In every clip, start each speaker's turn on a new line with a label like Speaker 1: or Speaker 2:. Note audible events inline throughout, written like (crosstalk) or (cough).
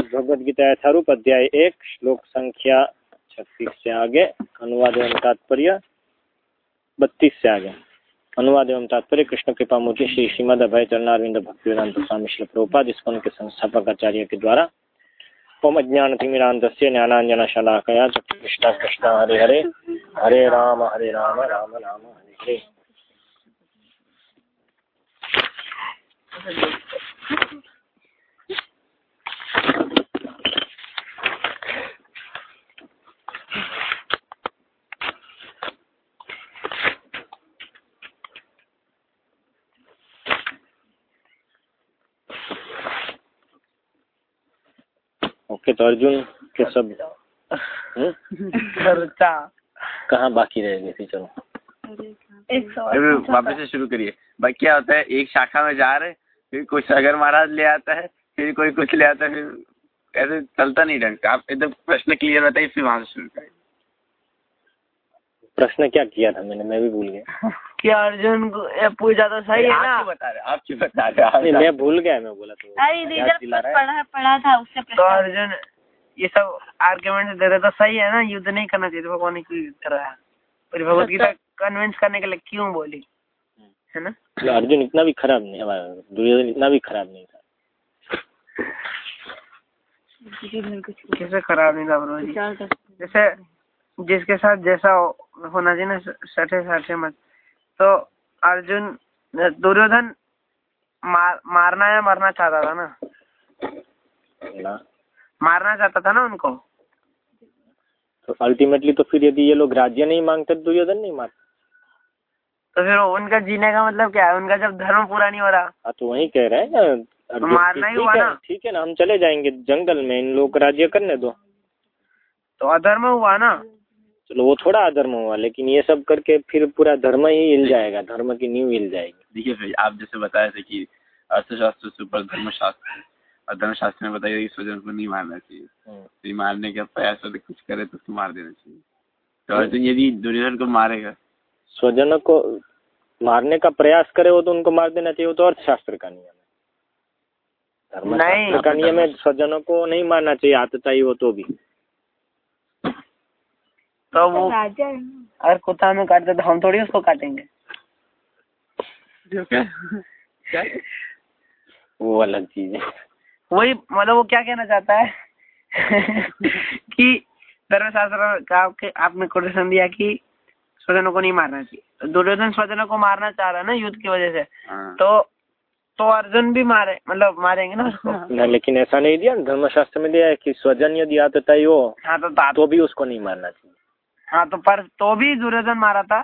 Speaker 1: श्रीमद गीता यथारूप, अध्याय एक, श्लोक संख्या छत्तीस से आगे, अनुवाद एवं तात्पर्य बत्तीस से आगे। अनुवाद एवं तात्पर्य, कृष्ण कृपा मूर्ति श्री श्रीमद अभय चरणारविंद भक्ति वेदांत स्वामी श्री प्रभुपाद इसको के संस्थापक आचार्य के द्वारा ओम अज्ञान तिमिरांत ज्ञानांजन शलाकया कृष्ण कृष्ण हरे हरे हरे राम हरे राम राम राम, हरे हरे। ओके तो अर्जुन के सब? कहाँ बाकी रह गई थी? चलो।
Speaker 2: वापस से शुरू करिए। भाई क्या होता है एक शाखा में जा रहे फिर कुछ सागर महाराज ले आता है फिर कोई कुछ ले आता फिर ऐसे चलता नहीं ढंग से आप एकदम प्रश्न क्लियर बताइए फिर वहाँ से शुरू करिए।
Speaker 1: प्रश्न क्या किया था मैंने? मैं भी भूल गया।
Speaker 3: कि अर्जुन को पूजा तो सही है ना?
Speaker 2: आप क्यों बता रहे आप क्यों बता रहे
Speaker 1: नहीं मैं भूल गया मैं बोला तो
Speaker 4: अरे
Speaker 1: है।
Speaker 4: पढ़ा पढ़ा था उससे
Speaker 3: तो अर्जुन ये सब आर्ग्यूमेंट दे रहे तो सही है ना? युद्ध नहीं करना चाहिए भगवान ने क्यों युद्ध कराया फिर भगवत गीता कन्विंस करने के लिए क्यों बोली? है ना?
Speaker 1: अर्जुन इतना भी खराब नहीं हमारा दुर्योधन इतना भी खराब नहीं था।
Speaker 3: कैसे खराब नहीं था ब्रो जी। जैसे जिसके साथ जैसा होना चाहिए ना सठे साठे मत। तो अर्जुन दुर्योधन मार, मारना या मरना चाहता था ना? मारना चाहता था ना उनको?
Speaker 1: तो अल्टीमेटली तो फिर यदि ये लोग राज्य नहीं मांगते तो दुर्योधन नहीं मारते।
Speaker 3: तो फिर उनका जीने का मतलब क्या है? उनका जब धर्म पूरा नहीं हो रहा।
Speaker 1: हाँ तो वही कह रहे हैं
Speaker 3: मारना ही हुआ ना।
Speaker 1: ठीक है ना हम चले जाएँगे जंगल में इन लोग को राज्य करने दो।
Speaker 3: तो अधर्म हुआ ना।
Speaker 1: चलो वो थोड़ा अधर्म हुआ लेकिन ये सब करके फिर पूरा धर्म ही हिल जाएगा धर्म की नींव हिल जाएगी।
Speaker 2: देखिए फिर आप जैसे बताए थे कि अर्थशास्त्र से ऊपर धर्मशास्त्र और धर्मशास्त्र में बताइए कि स्वजन को नहीं मारना चाहिए।
Speaker 1: हम्म।
Speaker 2: तो मारने का प्रयास कुछ करे तो उसको मार देना चाहिए। तो अर्जुन यदि दुर्योधन को मारेगा।
Speaker 1: स्वजनों को मारने का प्रयास करे वो तो उनको मार देना चाहिए वो तो अर्थशास्त्र का नियम है।
Speaker 3: नहीं।
Speaker 1: का नियम है स्वजनों को नहीं मारना चाहिए आतताई हो तो भी।
Speaker 3: तो वो। अगर कुत्ता में काटते तो हम थोड़ी उसको काटेंगे।
Speaker 2: क्या?
Speaker 1: वो अलग चीज़ है।
Speaker 3: वही मतलब वो क्या कहना चाहता है? कि धर्मशास्त्र का आपके आपने कोटेशन दिया कि स्वजनों को नहीं मारना चाहिए। तो दुर्योधन स्वजनों को मारना चाह रहा है ना युद्ध की वजह से।
Speaker 2: हाँ।
Speaker 3: तो तो अर्जुन भी मारे मतलब मारेंगे ना उसको। (laughs)
Speaker 1: ना लेकिन ऐसा नहीं दिया धर्मशास्त्र में दिया है कि स्वजन यदि आतताई हो
Speaker 3: हाँ तो तो
Speaker 1: भी उसको नहीं मारना चाहिए।
Speaker 3: हाँ तो पर तो भी दुर्योधन मारा था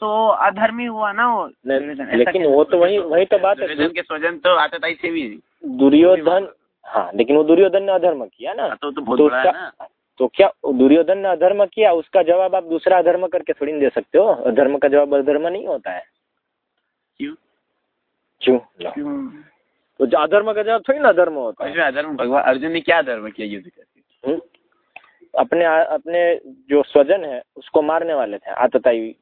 Speaker 3: तो अधर्मी हुआ ना वो
Speaker 1: लेकिन वो तो वही वही तो बात है
Speaker 2: के स्वजन तो आतताई से भी
Speaker 1: दुर्योधन हाँ लेकिन वो दुर्योधन ने अधर्म किया ना।
Speaker 2: तो तो बहुत
Speaker 1: तो
Speaker 2: बड़ा है
Speaker 1: उसका
Speaker 2: ना।
Speaker 1: तो क्या दुर्योधन ने अधर्म किया? उसका जवाब आप दूसरा अधर्म करके थोड़ी नहीं दे सकते हो। अधर्म का जवाब अधर्म नहीं होता है।
Speaker 2: क्यों?
Speaker 1: क्यों? तो जो अधर्म का जवाब थोड़ी ना अधर्म होता है।
Speaker 2: अधर्म भगवान अर्जुन ने क्या धर्म किया युद्ध करके?
Speaker 1: अपने अपने जो स्वजन है उसको मारने वाले थे आतताई।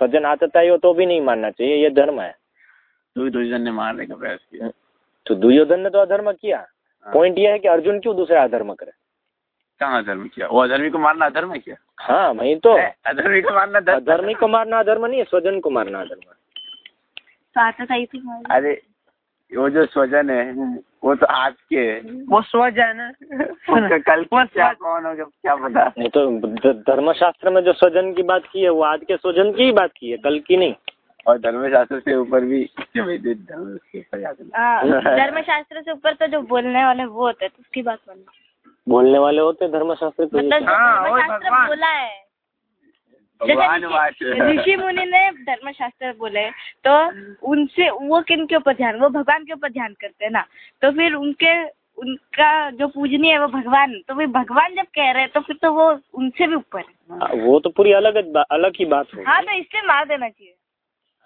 Speaker 1: स्वजन आतताई हो तो भी नहीं मारना चाहिए ये धर्म है।
Speaker 2: तो दुर्योधन ने मारने का प्रयास किया।
Speaker 1: तो दुर्योधन ने तो अधर्म किया।
Speaker 2: हाँ।
Speaker 1: पॉइंट ये है कि अर्जुन क्यों दूसरा अधर्म करे?
Speaker 2: कहाँ अधर्म किया? वो अधर्मी को मारना अधर्म है क्या?
Speaker 1: हाँ वही तो।
Speaker 2: अधर्मी को मारना धर्म
Speaker 1: अधर्मी को मारना अधर्म नहीं है स्वजन को मारना अधर्म है।
Speaker 4: तो आता था
Speaker 2: अरे वो जो स्वजन है वो तो आज के
Speaker 3: वो स्वजन है।
Speaker 2: उसका कल क्या कौन होगा क्या पता
Speaker 1: नहीं तो धर्मशास्त्र में जो स्वजन की बात की है वो आज के स्वजन की ही बात की है कल की नहीं।
Speaker 2: और धर्मशास्त्र से ऊपर भी है।
Speaker 4: हाँ, धर्मशास्त्र से ऊपर तो जो बोलने वाले वो होते हैं तो उसकी बात मानो।
Speaker 1: बोलने वाले होते हैं धर्मशास्त्र के
Speaker 4: मतलब
Speaker 3: हाँ।
Speaker 4: बोला है। जैसे (laughs) ऋषि- मुनि ने धर्मशास्त्र बोले तो उनसे वो किन के ऊपर ध्यान वो भगवान के ऊपर ध्यान करते हैं ना। तो फिर उनके उनका जो पूजनीय है वो भगवान तो फिर भगवान जब कह रहे हैं तो फिर तो वो उनसे भी ऊपर है।
Speaker 1: हाँ, वो तो पूरी अलग अलग ही बात हो
Speaker 4: हाँ तो इसलिए मार देना चाहिए।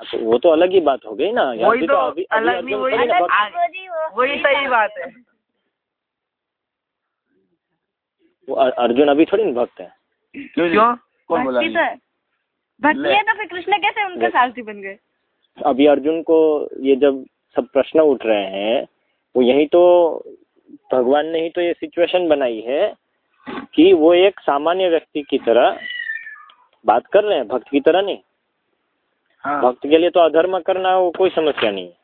Speaker 1: तो वो तो अलग ही बात हो गई ना। यहाँ
Speaker 3: वही
Speaker 1: भी
Speaker 3: तो
Speaker 1: अभी
Speaker 3: अलग नहीं, वही वही सही बात है।
Speaker 1: वो अर्जुन अभी थोड़ी ना भक्त है।
Speaker 2: क्यों? कौन बोला
Speaker 4: भक्ति तो भक्ति है तो फिर कृष्ण कैसे उनके सारथी बन गए?
Speaker 1: अभी अर्जुन को ये जब सब प्रश्न उठ रहे हैं वो यही तो भगवान ने ही तो ये सिचुएशन बनाई है कि वो एक सामान्य व्यक्ति की तरह बात कर रहे हैं भक्त की तरह नहीं।
Speaker 3: हाँ।
Speaker 1: भक्त के लिए तो अधर्म करना वो कोई समस्या नहीं है।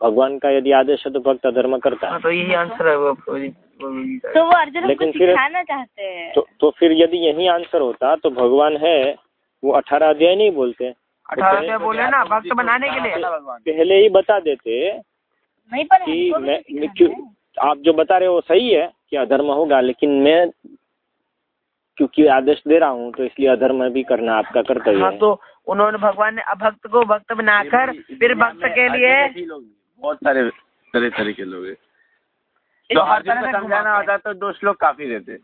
Speaker 1: भगवान का यदि आदेश है तो भक्त अधर्म करता
Speaker 3: हाँ,
Speaker 1: है
Speaker 3: तो यही आंसर है वो।
Speaker 4: तो वो अर्जुन को
Speaker 1: लेकिन फिर-
Speaker 4: सिखाना चाहते हैं।
Speaker 1: तो तो फिर यदि यही आंसर होता तो भगवान है वो अठारह अध्याय नहीं बोलते।
Speaker 3: अठारह से बोले ना भक्त बनाने के लिए।
Speaker 1: पहले ही बता देते
Speaker 4: नहीं पर
Speaker 1: कि मैं मैं
Speaker 4: सिखाना
Speaker 1: क्यों आप जो बता रहे हो वो सही है कि अधर्म होगा लेकिन मैं क्योंकि आदेश दे रहा हूँ तो इसलिए अधर्म भी करना आपका कर्तव्य
Speaker 3: हाँ तो उन्होंने भगवान ने अभक्त को भक्त बनाकर फिर भक्त के लिए
Speaker 2: बहुत सारे तरह तरह के लोग हैं। तो
Speaker 3: हर तरह
Speaker 2: को
Speaker 3: से
Speaker 2: समझाना होता तो दो श्लोक काफ़ी रहते।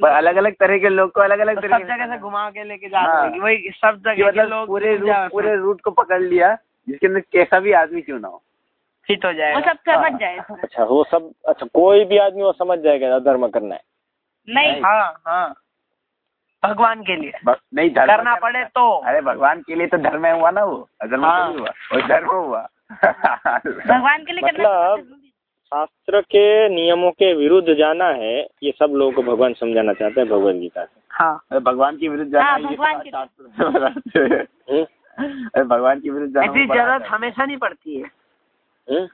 Speaker 2: पर अलग अलग तरह के लोग को अलग अलग
Speaker 3: तो सब जगह से घुमा के लेके
Speaker 2: हाँ।
Speaker 3: जाते हैं वही सब जगह के
Speaker 2: मतलब
Speaker 3: लोग
Speaker 2: पूरे रूट पूरे रूट को पकड़ लिया जिसके अंदर कैसा भी आदमी क्यों ना हो।
Speaker 3: फिट हो
Speaker 4: वो सब समझ जाए
Speaker 1: अच्छा वो सब अच्छा कोई भी आदमी वो समझ जाएगा धर्म करना है।
Speaker 4: नहीं।
Speaker 3: हाँ हाँ। भगवान के लिए।
Speaker 2: ब- नहीं धर्म
Speaker 3: करना पड़े तो।
Speaker 2: अरे भगवान के लिए तो धर्म हुआ ना वो। अधर्म
Speaker 3: हाँ।
Speaker 2: हुआ। वो धर्म हुआ। (laughs)
Speaker 4: भगवान के लिए करना
Speaker 1: मतलब शास्त्र के नियमों के विरुद्ध जाना है ये सब लोगों को भगवान समझाना चाहते हैं भगवत गीता से।
Speaker 3: हाँ।
Speaker 2: भगवान के विरुद्ध जाना
Speaker 4: हाँ, भगवान के-
Speaker 2: शास्त्र में बताते हैं।
Speaker 1: हम्म?
Speaker 2: भगवान के विरुद्ध जाना
Speaker 3: ऐसी ज़रूरत हमेशा नहीं पड़ती है।
Speaker 1: हम्म?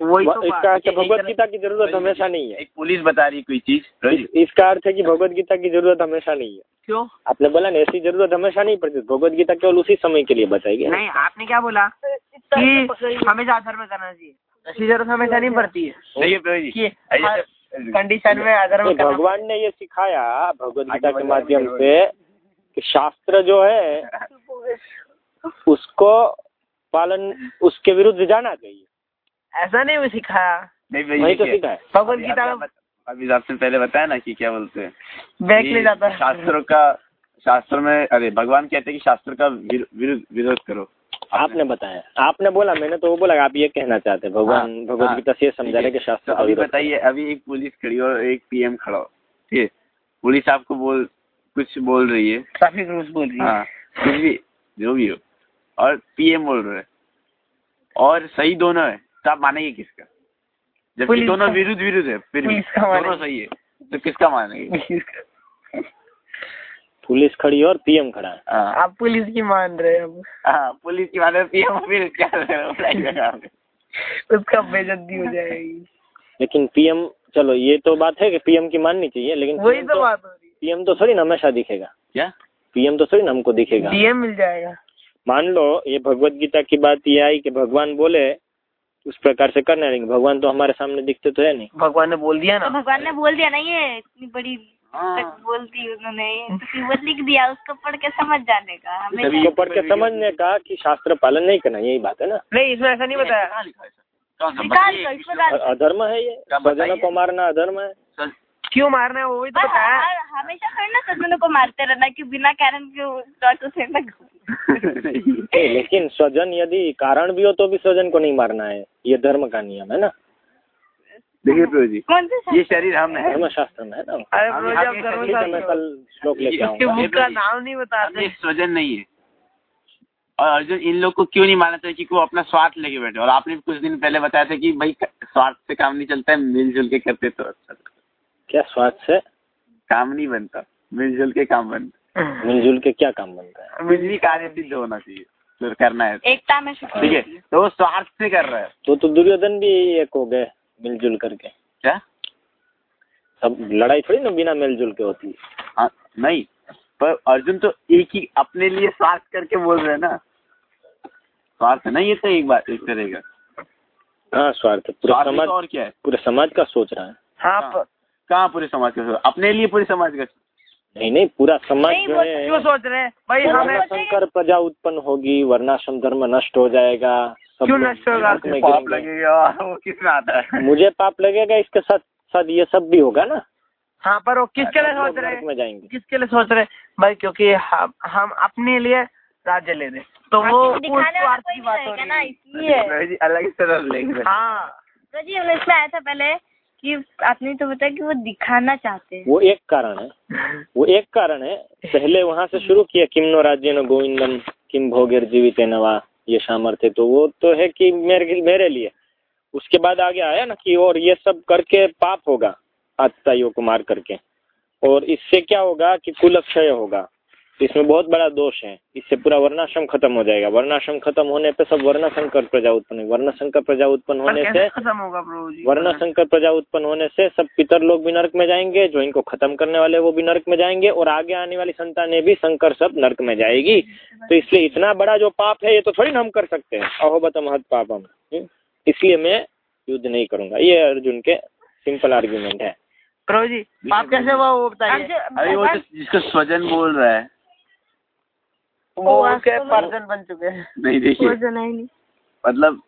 Speaker 3: वही तो
Speaker 1: इसका अर्थ है भगवत गीता की ज़रूरत हमेशा नहीं है।
Speaker 2: एक पुलिस बता रही कोई चीज़
Speaker 1: इसका अर्थ है कि भगवत गीता की ज़रूरत हमेशा नहीं है।
Speaker 3: क्यों?
Speaker 1: आपने बोला ना ऐसी ज़रूरत हमेशा नहीं पड़ती। भगवत गीता केवल उसी समय के लिए बताई गई
Speaker 3: नहीं आपने क्या बोला? कि हमेशा अधर्म करना चाहिए। ऐसी ज़रूरत हमेशा नहीं पड़ती है। हर कंडीशन में
Speaker 1: नहीं, भगवान ने ये सिखाया भगवत गीता के माध्यम से कि शास्त्र जो है उसको पालन उसके विरुद्ध जाना चाहिए।
Speaker 3: ऐसा नहीं वो सिखाया।
Speaker 2: नहीं भाई
Speaker 1: तो सिखाया।
Speaker 3: भगवत गीता
Speaker 2: अभी आपने पहले बताया ना कि क्या बोलते हैं।
Speaker 3: बैग
Speaker 2: कि
Speaker 3: ले जाता है।
Speaker 2: शास्त्रों का शास्त्र में अरे भगवान कहते हैं कि शास्त्र का विर- विरुद्ध विरोध करो।
Speaker 1: आपने बताया। आपने बोला मैंने तो वो बोला आप ये कहना चाहते हैं। भगवान
Speaker 2: हाँ,
Speaker 1: भगवत
Speaker 2: हाँ,
Speaker 1: गीता से समझा रहे
Speaker 2: है।
Speaker 1: कि शास्त्र
Speaker 2: तो अभी बताइए अभी एक पुलिस खड़ी हो और एक पीएम खड़ा हो ठीक है। पुलिस आपको बोल कुछ बोल रही है।
Speaker 3: ट्रैफ़िक रूल्स बोल रही है।
Speaker 2: हाँ कुछ भी जो भी हो। और पीएम बोल रहे हैं। और सही दोनों है तो आप मानेंगे किसका? जबकि दोनों विरुद्ध विरुद्ध है फिर भी
Speaker 3: पुलिस का मानेंगे।
Speaker 2: दोनों सही है। तो किसका मानेंगे?
Speaker 1: पुलिस खड़ी और पीएम खड़ा है।
Speaker 2: हाँ।
Speaker 3: आप पुलिस की मान रहे हैं अब।
Speaker 2: हाँ पुलिस की माने पीएम फिर क्या?
Speaker 3: उसका बेजती हो जाएगी।
Speaker 1: लेकिन पीएम चलो ये तो बात है कि पीएम की माननी चाहिए लेकिन
Speaker 3: वही
Speaker 1: PM
Speaker 3: तो बात हो रही
Speaker 1: पीएम तो थोड़ी ना हमेशा दिखेगा।
Speaker 2: क्या?
Speaker 1: पीएम तो थोड़ी ना हमको दिखेगा।
Speaker 3: पीएम मिल जाएगा।
Speaker 1: मान लो ये भगवत गीता की बात ये आई कि भगवान बोले उस प्रकार से करना है भगवान तो हमारे सामने दिखते तो है नहीं।
Speaker 3: भगवान ने बोल दिया
Speaker 4: तो
Speaker 3: ना
Speaker 4: भगवान ने बोल दिया ना ये इतनी बड़ी
Speaker 2: हाँ।
Speaker 4: तक बोल दी उन्होंने। तो लिख दिया उसको पढ़ के समझ जाने का हमें
Speaker 1: उसको पढ़ के समझने का कि शास्त्र पालन नहीं करना यही बात है ना।
Speaker 3: नहीं इसमें ऐसा नहीं बताया।
Speaker 1: अधर्म है ये।
Speaker 2: भजन
Speaker 1: स्वजनों को मारना अधर्म है।
Speaker 2: सर,
Speaker 3: क्यों मारना है वो भी तो बताया
Speaker 4: हमेशा थोड़ी ना सज्जनों को मारते रहना कि बिना कारण के डॉक्टर से ना (laughs)
Speaker 1: लेकिन स्वजन यदि कारण भी हो तो भी स्वजन को नहीं मारना है। ये धर्म का नियम है ना?
Speaker 2: देखिए प्रभु जी
Speaker 4: कौन से
Speaker 2: ये शरीर हम है।
Speaker 1: धर्म शास्त्र में है ना?
Speaker 3: अरे
Speaker 1: कल श्लोक लेके आऊँगा।
Speaker 3: नाम नहीं
Speaker 2: अब
Speaker 3: बताते
Speaker 2: स्वजन नहीं है। और अर्जुन इन लोग को क्यों नहीं मानना चाहिए? क्योंकि वो अपना स्वार्थ लेके बैठे और आपने कुछ दिन पहले बताया था कि भाई स्वार्थ से काम नहीं चलता है मिलजुल के करते तो अच्छा।
Speaker 1: क्या स्वाद से?
Speaker 2: काम नहीं बनता। मिलजुल के काम बनता
Speaker 1: मिलजुल के क्या काम बनता है?
Speaker 2: मिलजुल कार्य सिद्ध होना चाहिए। तो करना है।
Speaker 4: एकता में
Speaker 2: ठीक है। तो वो स्वार्थ से कर रहा है।
Speaker 1: तो तो दुर्योधन भी एक हो गए मिलजुल करके।
Speaker 2: क्या?
Speaker 1: सब लड़ाई थोड़ी ना बिना मिलजुल के होती है।
Speaker 2: हाँ नहीं। पर अर्जुन तो एक ही अपने लिए स्वार्थ करके बोल रहे हैं ना। स्वार्थ नहीं ये तो एक बात एक तरह का।
Speaker 1: हाँ स्वार्थ पूरा समाज
Speaker 2: तो और क्या है?
Speaker 1: पूरे समाज का सोच रहा है।
Speaker 3: हाँ
Speaker 2: हाँ। कहाँ पूरे समाज का अपने लिए पूरे समाज का
Speaker 1: नहीं नहीं पूरा समाज
Speaker 4: नहीं,
Speaker 1: जो
Speaker 4: वो
Speaker 1: है
Speaker 3: क्यों सोच रहे हैं? भाई
Speaker 4: वो
Speaker 3: हमें
Speaker 1: शंकर प्रजा उत्पन्न होगी वर्णाश्रम धर्म नष्ट हो जाएगा। सब
Speaker 3: क्यों नष्ट होगा?
Speaker 2: पाप लगेगा वो किसमें आता है?
Speaker 1: मुझे पाप लगेगा इसके साथ साथ ये सब भी होगा ना।
Speaker 3: हाँ पर वो किसके लिए सोच रहे हैं?
Speaker 1: में जाएँगे।
Speaker 3: किसके लिए सोच रहे भाई क्योंकि हम हम अपने लिए राज्य ले रहे तो वो
Speaker 4: हाँ,
Speaker 3: उस
Speaker 4: दिखाने वाला
Speaker 3: स्वार्थ की बात हो रही
Speaker 4: ना
Speaker 3: है।
Speaker 4: इसलिए।
Speaker 2: अलग से लेंगे।
Speaker 3: हाँ।
Speaker 4: तो जी हमने इसमें आया था पहले। कि आपने तो बताया कि वो दिखाना चाहते हैं।
Speaker 1: वो एक कारण है। वो एक कारण है। पहले वहाँ से शुरू किया किम नो राज्य न गोविंदम, किम भोगेर जीवित नवा ये सामर्थ्य। तो वो तो है कि मेरे मेरे लिए। उसके बाद आगे आया ना कि और ये सब करके पाप होगा आतताइयों को मार करके। और इससे क्या होगा कि कुल क्षय होगा। तो इसमें बहुत बड़ा दोष है। इससे पूरा वर्णाश्रम खत्म हो जाएगा। वर्णाश्रम खत्म होने पे सब वर्ण संकर प्रजा उत्पन्न वर्ण संकर प्रजा उत्पन्न होने से
Speaker 3: खत्म होगा प्रभु जी
Speaker 1: वर्ण संकर प्रजा उत्पन्न होने से सब पितर लोग भी नरक में जाएँगे जो इनको खत्म करने वाले वो भी नरक में जाएँगे और आगे आने वाली संतानें भी संकर सब नरक में जाएगी। तो इसलिए इतना बड़ा जो पाप है ये तो थोड़ी ना हम कर सकते हैं। अहोबत महत पाप हम्म? इसलिए मैं युद्ध नहीं करूँगा। ये अर्जुन के सिंपल आर्ग्यूमेंट है।
Speaker 3: प्रभु जी आप कैसे वो वो बताइए।
Speaker 2: अभी वो जिसको स्वजन बोल रहा है।
Speaker 3: वो उसके पर्सन बन चुके हैं।
Speaker 2: नहीं देखिए। मतलब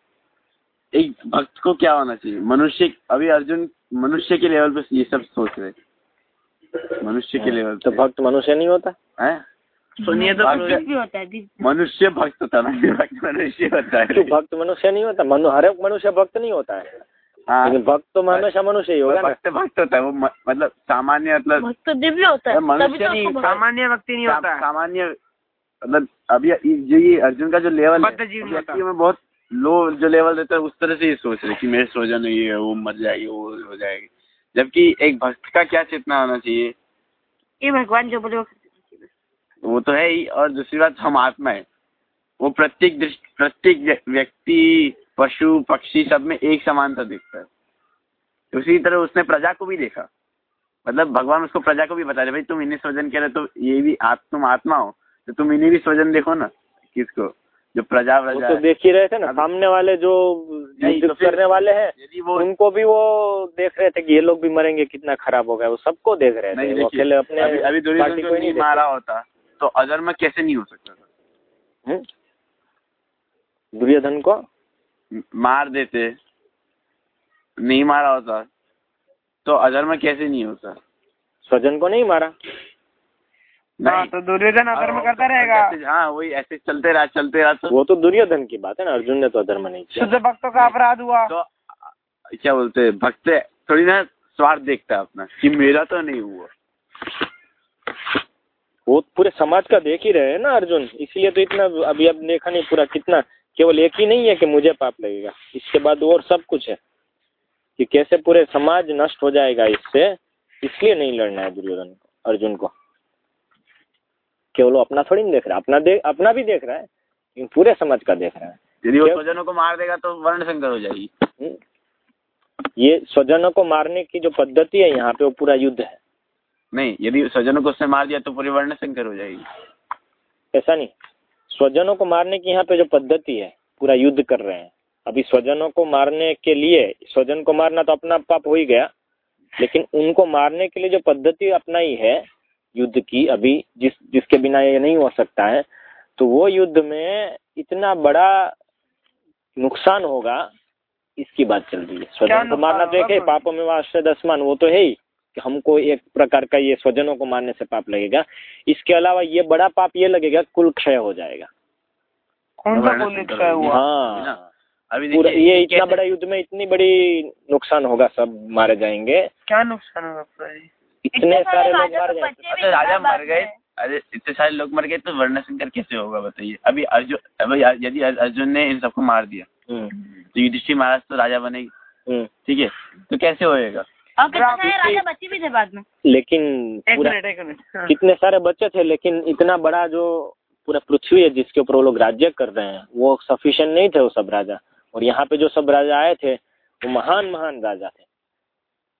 Speaker 2: एक भक्त को क्या होना चाहिए? मनुष्य अभी अर्जुन मनुष्य के लेवल पे ये सब सोच रहे मनुष्य के लेवल
Speaker 1: तो भक्त मनुष्य नहीं होता?
Speaker 2: हैं?
Speaker 3: सुनिए तो
Speaker 4: है
Speaker 2: मनुष्य भक्त होता है भक्त मनुष्य होता
Speaker 1: तो
Speaker 2: है
Speaker 1: भक्त मनुष्य नहीं होता? मनु हर एक मनुष्य भक्त नहीं होता है।
Speaker 2: हाँ।
Speaker 1: लेकिन भक्त तो हमेशा मनुष्य ही होगा
Speaker 2: भक्त भक्त होता है वो मतलब सामान्य मतलब
Speaker 4: भक्त तो दिव्य होता है
Speaker 2: मनुष्य
Speaker 4: तो
Speaker 2: नहीं,
Speaker 3: सामान्य व्यक्ति नहीं होता
Speaker 2: सामान्य मतलब अभी जो ये अर्जुन का जो लेवल
Speaker 3: नहीं।
Speaker 2: है में बहुत लो जो लेवल रहता है उस तरह से ये सोच रहे कि मेरे स्वजन ये है वो मर जाएगी वो हो जाएगी। जबकि एक भक्त का क्या चेतना होना चाहिए?
Speaker 4: ये भगवान जो बोले वो
Speaker 2: तो है ही और दूसरी बात हम आत्मा है। वो प्रत्येक दृष्टि प्रत्येक व्यक्ति पशु पक्षी सब में एक समानता देखता है। उसी तरह उसने प्रजा को भी देखा। मतलब भगवान उसको प्रजा को भी बता रहे भाई तुम इन्हें स्वजन कह रहे तो ये भी आप तुम आत्मा हो। तो तुम इन्हें भी स्वजन देखो ना किसको? जो प्रजा
Speaker 1: वो
Speaker 2: प्रजा
Speaker 1: तो देख ही रहे थे ना सामने वाले जो युद्ध
Speaker 2: तो
Speaker 1: करने वाले हैं उनको भी वो देख रहे थे कि ये लोग भी मरेंगे कितना खराब हो गया वो सबको देख रहे थे वो अकेले अपने
Speaker 2: अभी अभी दुर्योधन को
Speaker 1: को
Speaker 2: नहीं
Speaker 1: नहीं
Speaker 2: मारा होता तो अधर्म कैसे नहीं हो सकता था?
Speaker 1: हम्म? दुर्योधन को?
Speaker 2: मार देते नहीं मारा होता तो अधर्म कैसे नहीं होता?
Speaker 1: स्वजन को नहीं मारा?
Speaker 3: हाँ तो दुर्योधन अधर्म करता रहेगा।
Speaker 2: हाँ वही ऐसे चलते रहा चलते रहा तो,
Speaker 1: वो तो दुर्योधन की बात है ना अर्जुन ने तो अधर्म नहीं किया।
Speaker 3: शुद्ध भक्तों का अपराध हुआ।
Speaker 2: तो क्या बोलते हैं भक्त थोड़ी ना स्वार्थ देखता है अपना कि मेरा तो नहीं हुआ।
Speaker 1: वो पूरे समाज का देख ही रहे हैं ना अर्जुन। इसलिए तो इतना अभी अब देखा नहीं पूरा कितना केवल एक ही नहीं है कि मुझे पाप लगेगा। इसके बाद और सब कुछ है। कि कैसे पूरे समाज नष्ट हो जाएगा इससे इसलिए नहीं लड़ना है दुर्योधन को अर्जुन को। केवल वो अपना थोड़ी नहीं देख रहा है अपना देख अपना भी देख रहा है लेकिन पूरे समाज का देख रहा है।
Speaker 2: यदि वो स्वजनों को मार देगा तो वर्ण संकर हो जाएगी।
Speaker 1: हम्म? ये स्वजनों को मारने की जो पद्धति है यहाँ पे वो पूरा युद्ध है।
Speaker 2: नहीं यदि स्वजनों को उसने मार दिया तो पूरी वर्ण संकर हो जाएगी।
Speaker 1: ऐसा नहीं। स्वजनों को मारने की यहाँ पे जो पद्धति है पूरा युद्ध कर रहे हैं। अभी स्वजनों को मारने के लिए स्वजन को मारना तो अपना पाप हो ही गया लेकिन उनको मारने के लिए जो पद्धति अपनाई है युद्ध की अभी जिस जिसके बिना ये नहीं हो सकता है तो वो युद्ध में इतना बड़ा नुकसान होगा इसकी बात चल रही है। स्वजन को मारना तो एक है पापों में वाश्रय दसमान वो तो है ही कि हमको एक प्रकार का ये स्वजनों को मारने से पाप लगेगा। इसके अलावा ये बड़ा पाप ये लगेगा कुल क्षय हो जाएगा।
Speaker 3: कौन सा कुल क्षय हुआ?
Speaker 1: हाँ।
Speaker 2: अभी
Speaker 1: पूरा ये इतना बड़ा युद्ध में इतनी बड़ी नुकसान होगा सब मारे जाएँगे।
Speaker 3: क्या नुकसान होगा
Speaker 1: इतने सारे लोग
Speaker 4: राजा
Speaker 1: मारे
Speaker 4: तो बच्चे भी
Speaker 2: अच्छा राजा मर गए। अरे इतने सारे लोग मर गए तो वर्ण संकर कैसे होगा बताइए। अभी अर्जुन अभी यदि अर्जुन ने इन सबको मार दिया
Speaker 1: हम्म,
Speaker 2: तो युधिष्ठिर महाराज तो राजा बनेगी।
Speaker 1: हम्म।
Speaker 2: ठीक है? तो कैसे होएगा?
Speaker 4: और कितने सारे राजा बच्चे भी थे बाद में?
Speaker 1: लेकिन
Speaker 3: हाँ।
Speaker 1: कितने सारे बच्चे थे लेकिन इतना बड़ा जो पूरा पृथ्वी है जिसके ऊपर वो लोग राज्य कर रहे हैं वो सफिशिएंट नहीं थे वो सब राजा। और यहाँ पे जो सब राजा आए थे वो महान महान राजा थे।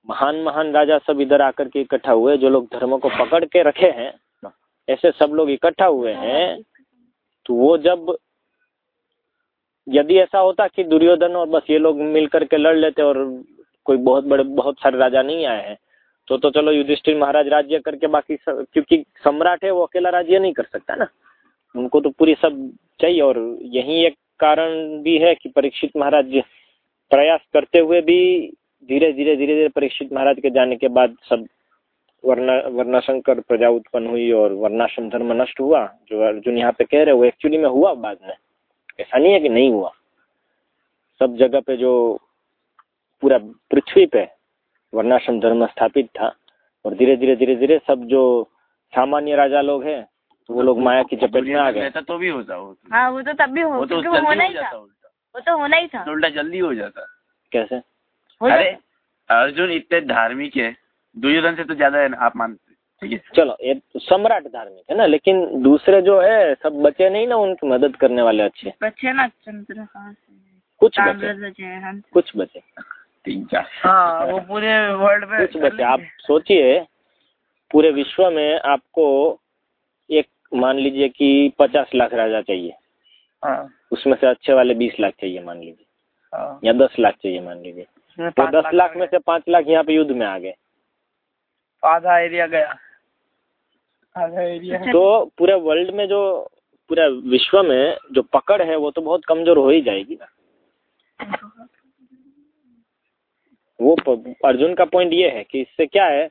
Speaker 1: महान महान राजा सब इधर आकर के इकट्ठा हुए, जो लोग धर्म को पकड़ के रखे हैं, ऐसे सब लोग इकट्ठा हुए हैं तो वो जब, यदि ऐसा होता कि दुर्योधन और बस ये लोग मिल करके लड़ लेते और कोई बहुत बड़े, बहुत सारे राजा नहीं आए हैं तो तो चलो युधिष्ठिर महाराज राज्य करके बाकी सब, क्योंकि सम्राट है, वो अकेला राज्य नहीं कर सकता ना। उनको तो पूरी सब चाहिए और यही एक कारण भी है कि परीक्षित महाराज प्रयास करते हुए भी धीरे धीरे धीरे धीरे परीक्षित महाराज के जाने के बाद सब वर्ण वर्णाशंकर प्रजा उत्पन्न हुई और वर्णाश्रम धर्म नष्ट हुआ जो अर्जुन यहाँ पे कह रहे वो एक्चुअली में हुआ बाद में। ऐसा नहीं है कि नहीं हुआ। सब जगह पे जो पूरा पृथ्वी पे वर्णाश्रम धर्म स्थापित था और धीरे धीरे धीरे धीरे सब जो सामान्य राजा लोग हैं तो वो लोग माया की चपेट में आ गए।
Speaker 2: तो भी होता वो तो।
Speaker 4: हाँ वो तो तब भी हो
Speaker 2: वो तो
Speaker 4: वो
Speaker 2: जल्दी
Speaker 4: होना
Speaker 2: ही
Speaker 4: था। वो तो होना ही था।
Speaker 2: तो उल्टा जल्दी हो जाता।
Speaker 1: कैसे?
Speaker 2: अरे अर्जुन इतने धार्मिक है दुर्योधन से तो ज़्यादा है ना आप मानते ठीक है?
Speaker 1: चलो ये तो सम्राट धार्मिक है ना लेकिन दूसरे जो है सब बचे नहीं ना उनकी मदद करने वाले अच्छे।
Speaker 4: बचे ना चंद्रहास
Speaker 1: कुछ बचे।
Speaker 4: हंस
Speaker 1: कुछ बचे।
Speaker 2: तीन चार।
Speaker 3: हाँ वो पूरे वर्ल्ड में
Speaker 1: कुछ बचे। आप सोचिए पूरे विश्व में आपको एक मान लीजिए कि पचास लाख राजा चाहिए।
Speaker 3: हाँ।
Speaker 1: उसमें से अच्छे वाले बीस लाख चाहिए मान लीजिए।
Speaker 3: हाँ।
Speaker 1: या दस लाख चाहिए मान लीजिए। तो दस लाख में से पाँच लाख यहाँ पे युद्ध में आ गए।
Speaker 3: आधा एरिया गया। आधा एरिया।
Speaker 1: तो पूरे वर्ल्ड में जो पूरे विश्व में जो पकड़ है वो तो बहुत कमज़ोर हो ही जाएगी ना। वो अर्जुन का पॉइंट ये है कि इससे क्या है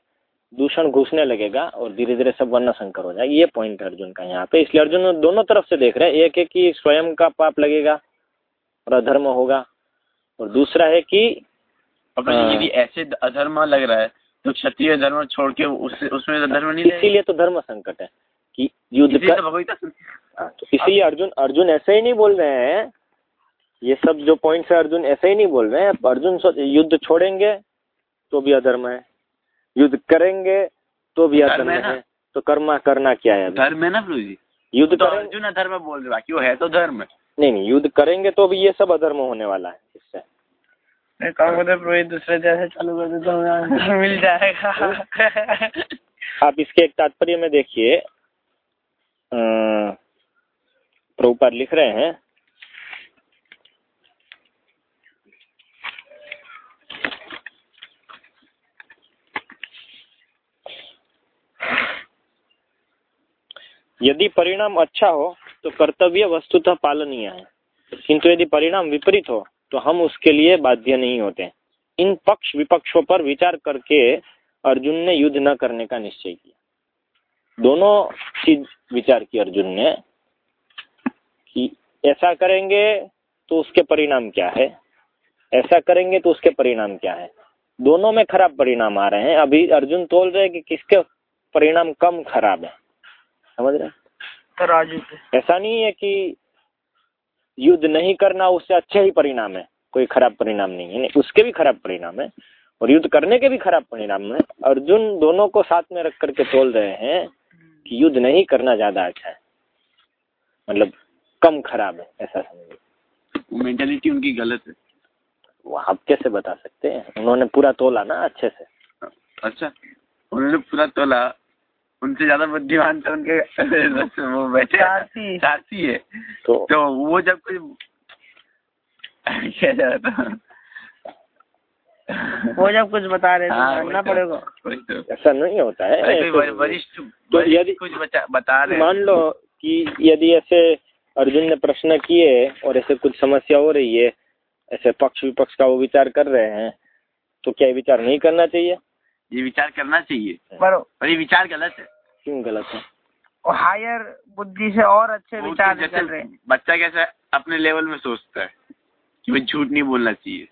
Speaker 1: दूषण घुसने लगेगा और धीरे धीरे सब वर्ण संकर हो जाएगा ये पॉइंट है अर्जुन का यहाँ पे। इसलिए अर्जुन दोनों तरफ़ से देख रहे हैं। एक है कि स्वयं का पाप लगेगा और अधर्म होगा। और दूसरा है कि
Speaker 2: अपने
Speaker 1: हाँ।
Speaker 2: यदि ऐसे अधर्म लग रहा है तो क्षत्रिय धर्म छोड़ के उस, उसमें तो धर्म नहीं
Speaker 1: इसीलिए तो धर्म संकट है कि युद्ध
Speaker 2: इसीलिए
Speaker 1: कर
Speaker 2: तो
Speaker 1: हाँ, तो इसीलिए अर्जुन अर्जुन ऐसे ही नहीं बोल रहे हैं। ये सब जो पॉइंट्स है अर्जुन ऐसे ही नहीं बोल रहे हैं। अर्जुन युद्ध छोड़ेंगे तो भी अधर्म है। युद्ध करेंगे तो भी अधर्म
Speaker 2: है
Speaker 1: तो कर्मा करना क्या है
Speaker 2: धर्म है ना प्रभु जी?
Speaker 1: युद्ध
Speaker 2: तो अर्जुन अधर्म बोल रहे बाकी वो है तो धर्म।
Speaker 1: नहीं नहीं युद्ध करेंगे तो भी ये सब अधर्म होने वाला है।
Speaker 3: काम करते पुरोहित दूसरे जैसे चालू कर देता हूँ, यहाँ मिल जाएगा।
Speaker 1: आप इसके एक तात्पर्य में देखिए प्रभुपाद लिख रहे हैं। यदि परिणाम अच्छा हो तो कर्तव्य वस्तुतः पालनीय है। किंतु यदि परिणाम विपरीत हो तो हम उसके लिए बाध्य नहीं होते। इन पक्ष विपक्षों पर विचार करके अर्जुन ने युद्ध न करने का निश्चय किया। दोनों चीज़ विचार की अर्जुन ने कि ऐसा करेंगे तो उसके परिणाम क्या है? ऐसा करेंगे तो उसके परिणाम क्या है? दोनों में खराब परिणाम आ रहे हैं। अभी अर्जुन तोल रहे हैं कि किसके परिणाम कम खराब है। समझ रहे हैं? ऐसा नहीं है कि युद्ध नहीं करना उससे अच्छे ही परिणाम है। कोई खराब परिणाम नहीं है। नहीं उसके भी खराब परिणाम है और युद्ध करने के भी खराब परिणाम है। अर्जुन दोनों को साथ में रख करके तोल रहे हैं कि युद्ध नहीं करना ज़्यादा अच्छा है। मतलब कम खराब है ऐसा समझिए।
Speaker 2: मेंटेलिटी उनकी गलत है।
Speaker 1: वो आप कैसे बता सकते हैं? उन्होंने पूरा तोला ना अच्छे से।
Speaker 2: अच्छा उन्होंने पूरा तोला। उनसे ज़्यादा बुद्धिमान तो उनके (laughs) वो बैठे।
Speaker 3: सारथी
Speaker 2: है।
Speaker 1: तो
Speaker 2: तो वो जब कोई क्या जा रहा
Speaker 3: वो जब कुछ बता रहे थे
Speaker 2: हाँ, तो,
Speaker 3: पड़ेगा।
Speaker 2: तो।
Speaker 1: ऐसा नहीं होता है तो-
Speaker 2: वरिष्ठ
Speaker 1: तो यदि-
Speaker 2: कुछ बता रहे
Speaker 1: मान लो कि यदि ऐसे अर्जुन ने प्रश्न किए और ऐसे कुछ समस्या हो रही है ऐसे पक्ष विपक्ष का वो विचार कर रहे हैं तो क्या विचार नहीं करना चाहिए?
Speaker 2: ये विचार करना चाहिए।
Speaker 3: पर
Speaker 2: और ये विचार गलत है।
Speaker 1: क्यों गलत है?
Speaker 3: हायर बुद्धि से और अच्छे विचार निकल रहे
Speaker 2: जैसे बच्चा कैसे अपने लेवल में सोचता है कि भाई झूठ नहीं बोलना चाहिए।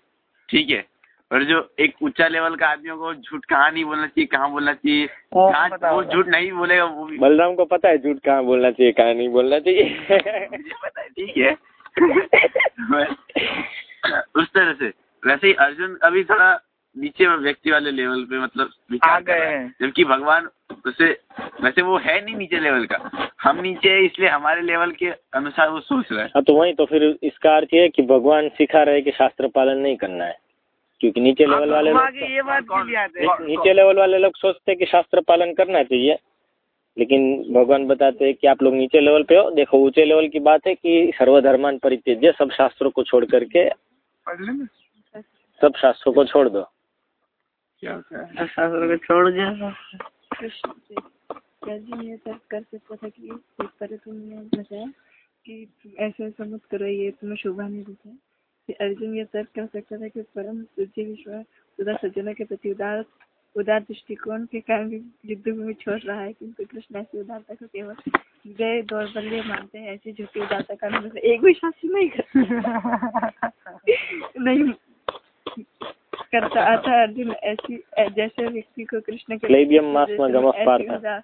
Speaker 2: ठीक है? और जो एक ऊँचा लेवल का आदमी होगा वो झूठ कहाँ नहीं बोलना चाहिए कहाँ बोलना चाहिए?
Speaker 3: वो।
Speaker 2: झूठ नहीं बोलेगा वो भी
Speaker 1: बलराम को पता है झूठ कहाँ बोलना चाहिए कहाँ नहीं बोलना चाहिए।
Speaker 2: मुझे पता है ठीक है। (laughs) (laughs) उस तरह से। वैसे ही अर्जुन अभी थोड़ा नीचे व्यक्ति वाले लेवल पे मतलब
Speaker 3: आ गए
Speaker 2: हैं। जबकि भगवान वैसे वैसे वो है नहीं नीचे लेवल का। हम नीचे है इसलिए हमारे लेवल के अनुसार वो सोच रहा है।
Speaker 1: हाँ तो वही तो फिर इसका अर्थ ये है कि भगवान सिखा रहे कि शास्त्र पालन नहीं करना है। क्योंकि नीचे
Speaker 3: हाँ,
Speaker 1: लेवल
Speaker 3: तो
Speaker 1: वाले लोग
Speaker 3: ये बात
Speaker 1: नीचे लेवल वाले लोग सोचते हैं कि शास्त्र पालन करना चाहिए। लेकिन भगवान बताते हैं कि आप लोग नीचे लेवल पे हो। देखो ऊँचे लेवल की बात है कि सर्वधर्मान परित्यज्य सब शास्त्रों को छोड़ करके सब शास्त्रों को छोड़ दो।
Speaker 2: क्या
Speaker 3: तो शास्त्र को छोड़
Speaker 4: ये तर्क कर सकता था कि एक पर तुमने बताया कि ऐसे ऐसा मत करो ये तुम्हें शोभा नहीं देता फिर अर्जुन ये तर्क कर सकता था कि परम सूर्य विश्व सुधा सज्जनों के प्रति उदार उदार दृष्टिकोण के कारण भी युद्ध भूमि छोड़ रहा है किंतु कृष्ण ऐसी उदारता को केवल गए दौड़बल्ले मानते हैं ऐसी झूठी उदारता का एक भी शास्त्र नहीं करता। (laughs) नहीं। करता अतः अर्जुन ऐसी जैसे व्यक्ति को कृष्ण के
Speaker 1: मास में
Speaker 4: ऐसी
Speaker 1: पार्थ।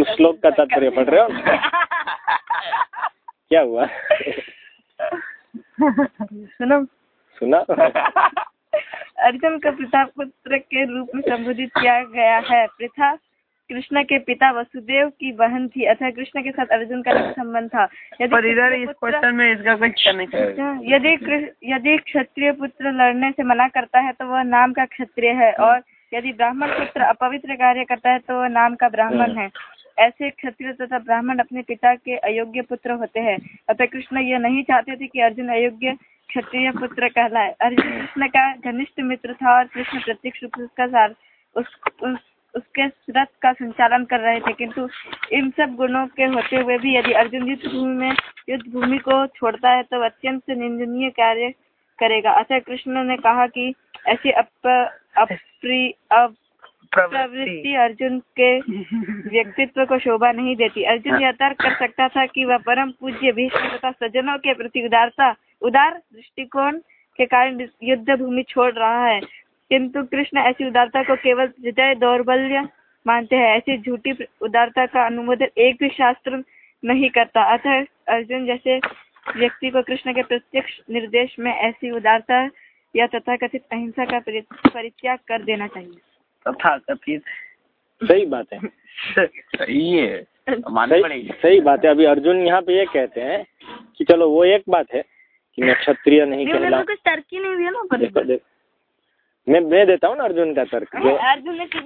Speaker 1: उस श्लोक का तात्पर्य पढ़ रहे हो? क्या हुआ?
Speaker 3: सुनो।
Speaker 1: सुना?
Speaker 4: अर्जुन को पिता पुत्र के रूप में संबोधित किया गया है। प्रथा कृष्ण के पिता वसुदेव की बहन थी। अतः कृष्ण के साथ अर्जुन का संबंध था।
Speaker 3: पर इधर इस क्वेश्चन में इसका कुछ कनेक्शन
Speaker 4: अच्छा, यदि यदि क्षत्रिय पुत्र लड़ने से मना करता है तो वह नाम का क्षत्रिय है। और यदि ब्राह्मण पुत्र अपवित्र कार्य करता है तो वह नाम का ब्राह्मण है। ऐसे क्षत्रिय तथा ब्राह्मण अपने पिता के अयोग्य पुत्र होते हैं। अतः कृष्ण यह नहीं चाहते थे कि अर्जुन अयोग्य क्षत्रिय पुत्र कहलाए। अर्जुन कृष्ण का घनिष्ठ मित्र था और कृष्ण प्रत्यक्ष रूप उसका सार उस, उस उसके रथ का संचालन कर रहे थे किंतु इन सब गुणों के होते हुए भी यदि अर्जुन युद्ध भूमि में युद्ध भूमि को छोड़ता है तो अत्यंत निंदनीय कार्य करेगा। अतः कृष्ण ने कहा कि ऐसी अप, अप्री अप प्रवृत्ति अर्जुन के व्यक्तित्व को शोभा नहीं देती। अर्जुन यह तर्क कर सकता था कि वह परम पूज्य भीष्म तथा सज्जनों के प्रति उदारता उदार दृष्टिकोण के कारण युद्ध भूमि छोड़ रहा है। किंतु कृष्ण ऐसी उदारता को केवल हृदय दौर्बल्य मानते हैं। ऐसी झूठी उदारता का अनुमोदन एक भी शास्त्र नहीं करता। अतः अर्जुन जैसे व्यक्ति को कृष्ण के प्रत्यक्ष निर्देश में ऐसी उदारता या तथाकथित अहिंसा का परित्याग कर देना चाहिए।
Speaker 3: तथा कथित
Speaker 1: सही बात है।
Speaker 2: सही है।
Speaker 1: सही, सही बात है। अभी अर्जुन यहाँ पे ये कहते हैं कि चलो वो एक बात है कि मैं क्षत्रिय नहीं कहला।
Speaker 4: कुछ तर्क ही नहीं दिया ना
Speaker 1: देखो देखो। मैं मैं देता हूँ ना अर्जुन का तर्क।
Speaker 4: अर्जुन ने
Speaker 3: तर्क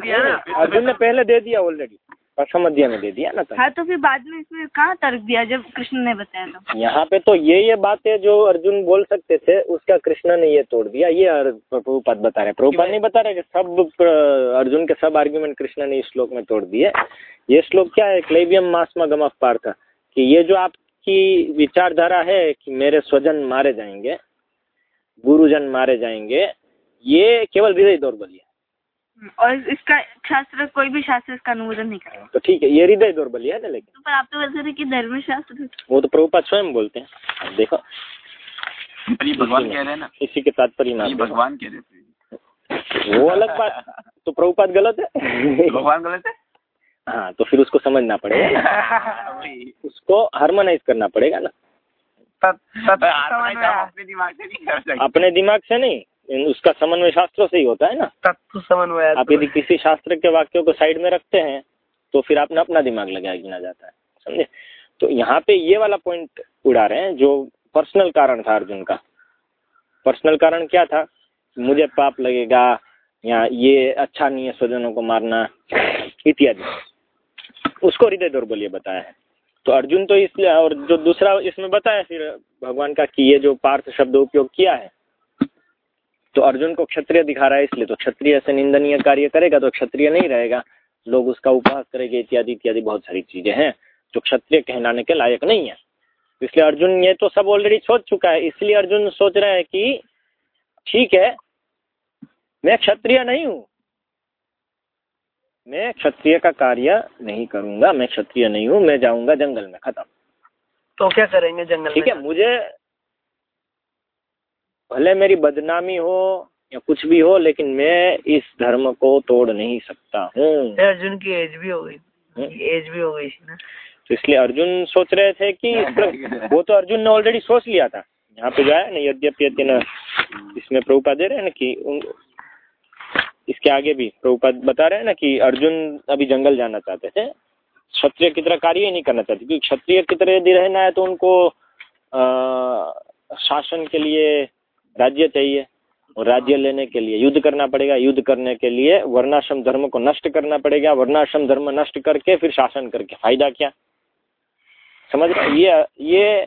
Speaker 3: दिया ना।
Speaker 1: अर्जुन ने पहले दे दिया ऑलरेडी असमध्या में दे दिया ना
Speaker 4: हाँ तो फिर बाद में इसमें कहाँ तर्क दिया जब कृष्ण ने बताया तो
Speaker 1: यहाँ पे तो ये ये बातें जो अर्जुन बोल सकते थे उसका कृष्ण ने ये तोड़ दिया। ये प्रभुपाद बता रहे प्रभुपाद नहीं बता रहे कि सब अर्जुन के सब आर्ग्यूमेंट कृष्ण ने इस श्लोक में तोड़ दिए। ये श्लोक क्या है? क्लेबियम मासमा गम पार्थ। कि ये जो आपकी विचारधारा है कि मेरे स्वजन मारे जाएँगे गुरुजन मारे जाएँगे ये केवल हृदय दौर्बल्य
Speaker 4: और इसका शास्त्र कोई भी शास्त्र इसका अनुमोदन नहीं करेगा
Speaker 1: तो ठीक है ये हृदय दौर्बल्य है ना लेकिन?
Speaker 4: तो पर आप तो वैसे कि धर्म शास्त्र
Speaker 1: वो तो प्रभुपाद स्वयं बोलते हैं। देखो।
Speaker 2: भगवान कह रहे हैं ना।
Speaker 1: इसी के तात्पर्य में
Speaker 2: भगवान कह रहे
Speaker 1: वो अलग बात तो प्रभुपाद गलत है?
Speaker 2: भगवान गलत है?
Speaker 1: हाँ तो फिर उसको समझना पड़ेगा (laughs) उसको हार्मोनाइज करना पड़ेगा ना।
Speaker 2: अपने दिमाग से नहीं
Speaker 1: अपने दिमाग से नहीं उसका समन्वय शास्त्रों से ही होता है ना।
Speaker 3: तत्व समन्वय
Speaker 1: आप यदि किसी शास्त्र के वाक्यों को साइड में रखते हैं तो फिर आपने अपना दिमाग लगाया गिना जाता है समझे? तो यहाँ पे ये वाला पॉइंट उड़ा रहे हैं जो पर्सनल कारण था अर्जुन का। पर्सनल कारण क्या था? मुझे पाप लगेगा या ये अच्छा नहीं है स्वजनों को मारना इत्यादि। उसको हृदय दौर्बल्य बताया है। तो अर्जुन तो इसलिए, और जो दूसरा इसमें बताया फिर भगवान का कि ये जो पार्थ शब्द उपयोग किया है तो अर्जुन को क्षत्रिय दिखा रहा है इसलिए तो क्षत्रिय से निंदनीय कार्य करेगा तो क्षत्रिय नहीं रहेगा। लोग उसका उपहास करेंगे, इत्यादि इत्यादि बहुत सारी चीज़ें हैं, जो क्षत्रिय कहलाने के लायक नहीं है। इसलिए अर्जुन ये तो सब ऑलरेडी सोच चुका है, इसलिए अर्जुन सोच रहे हैं कि, ठीक है, मैं क्षत्रिय नहीं हूँ मैं क्षत्रिय का कार्य नहीं करूँगा मैं क्षत्रिय नहीं हूँ मैं जाऊँगा जंगल में खत्म।
Speaker 3: तो क्या करेंगे जंगल
Speaker 1: ठीक है मुझे भले मेरी बदनामी हो या कुछ भी हो लेकिन मैं इस धर्म को तोड़ नहीं सकता हूँ।
Speaker 3: अर्जुन की एज भी हो गई। हम्म। एज भी हो गई ना।
Speaker 1: तो इसलिए अर्जुन सोच रहे थे कि (laughs) वो तो अर्जुन ने ऑलरेडी सोच लिया था। यहाँ पे जो है ना यद्यपि यद्य इसमें प्रभुपा दे रहे हैं ना कि इसके आगे भी प्रभुपद बता रहे हैं ना कि अर्जुन अभी जंगल जाना चाहते थे क्षत्रिय की तरह कार्य ही नहीं करना चाहते क्योंकि क्षत्रिय की तरह यदि रहना है तो उनको आ, शासन के लिए राज्य चाहिए और राज्य लेने के लिए युद्ध करना पड़ेगा युद्ध करने के लिए वर्णाश्रम धर्म को नष्ट करना पड़ेगा वर्णाश्रम धर्म नष्ट करके फिर शासन करके फ़ायदा क्या? समझ रहे ये ये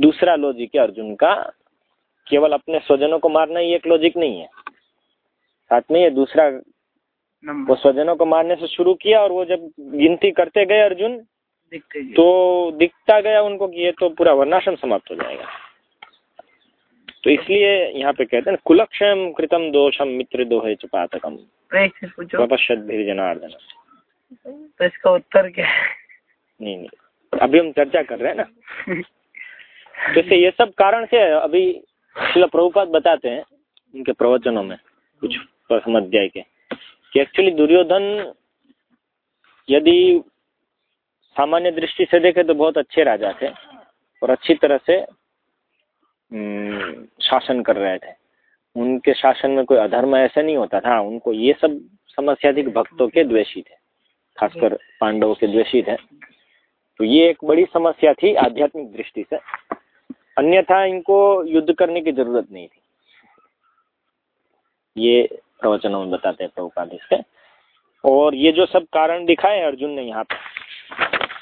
Speaker 1: दूसरा लॉजिक है अर्जुन का केवल अपने स्वजनों को मारना ही एक लॉजिक नहीं है। साथ में ये दूसरा वो स्वजनों को मारने से शुरू किया और वो जब गिनती करते गए अर्जुन तो दिखता गया उनको कि ये तो पूरा वर्णाश्रम समाप्त हो जाएगा। तो इसलिए यहाँ पे कहते हैं कुलक्षम कृतम दोषम मित्र दोहे चपातकम। भी जनार्दन।
Speaker 3: तो इसका उत्तर क्या है?
Speaker 1: नहीं नहीं। अभी हम चर्चा कर रहे हैं ना। (laughs) तो ये सब कारण से अभी शिला प्रभुपात बताते हैं उनके प्रवचनों में कुछ। प्रथम अध्याय के। कि एक्चुअली दुर्योधन यदि सामान्य दृष्टि से देखे तो बहुत अच्छे राजा थे और अच्छी तरह से शासन कर रहे थे। उनके शासन में कोई अधर्म ऐसा नहीं होता था। उनको ये सब समस्या थी भक्तों के द्वेषी थे, खासकर पांडवों के द्वेषी थे। तो ये एक बड़ी समस्या थी आध्यात्मिक दृष्टि से। अन्यथा इनको युद्ध करने की ज़रूरत नहीं थी। ये प्रवचनों में बताते हैं प्रभुपाद इसके। और ये जो सब कारण दिखाए अर्जुन ने यहाँ पे,